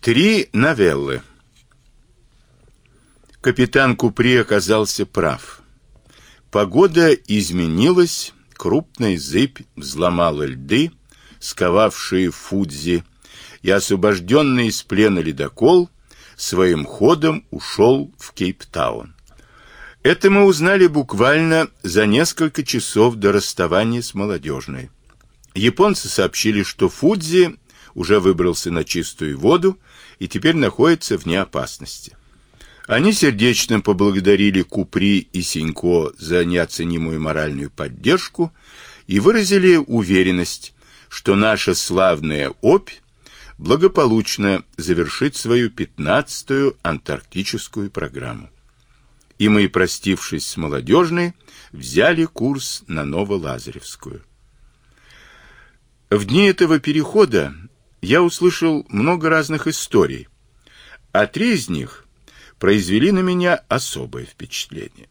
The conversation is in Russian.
Три новеллы. Капитан Купри оказался прав. Погода изменилась, крупная зыбь взломала льды, сковавшие Фудзи, и освобожденный из плена ледокол своим ходом ушел в Кейптаун. Это мы узнали буквально за несколько часов до расставания с молодежной. Японцы сообщили, что Фудзи уже выбрался на чистую воду и теперь находится вне опасности. Они сердечно поблагодарили Купри и Синько за неоценимую моральную поддержку и выразили уверенность, что наша славная Обь благополучно завершит свою пятнадцатую антарктическую программу. И мы, простившись с молодежной, взяли курс на Новолазаревскую. В дни этого перехода я услышал много разных историй, а три из них произвели на меня особое впечатление.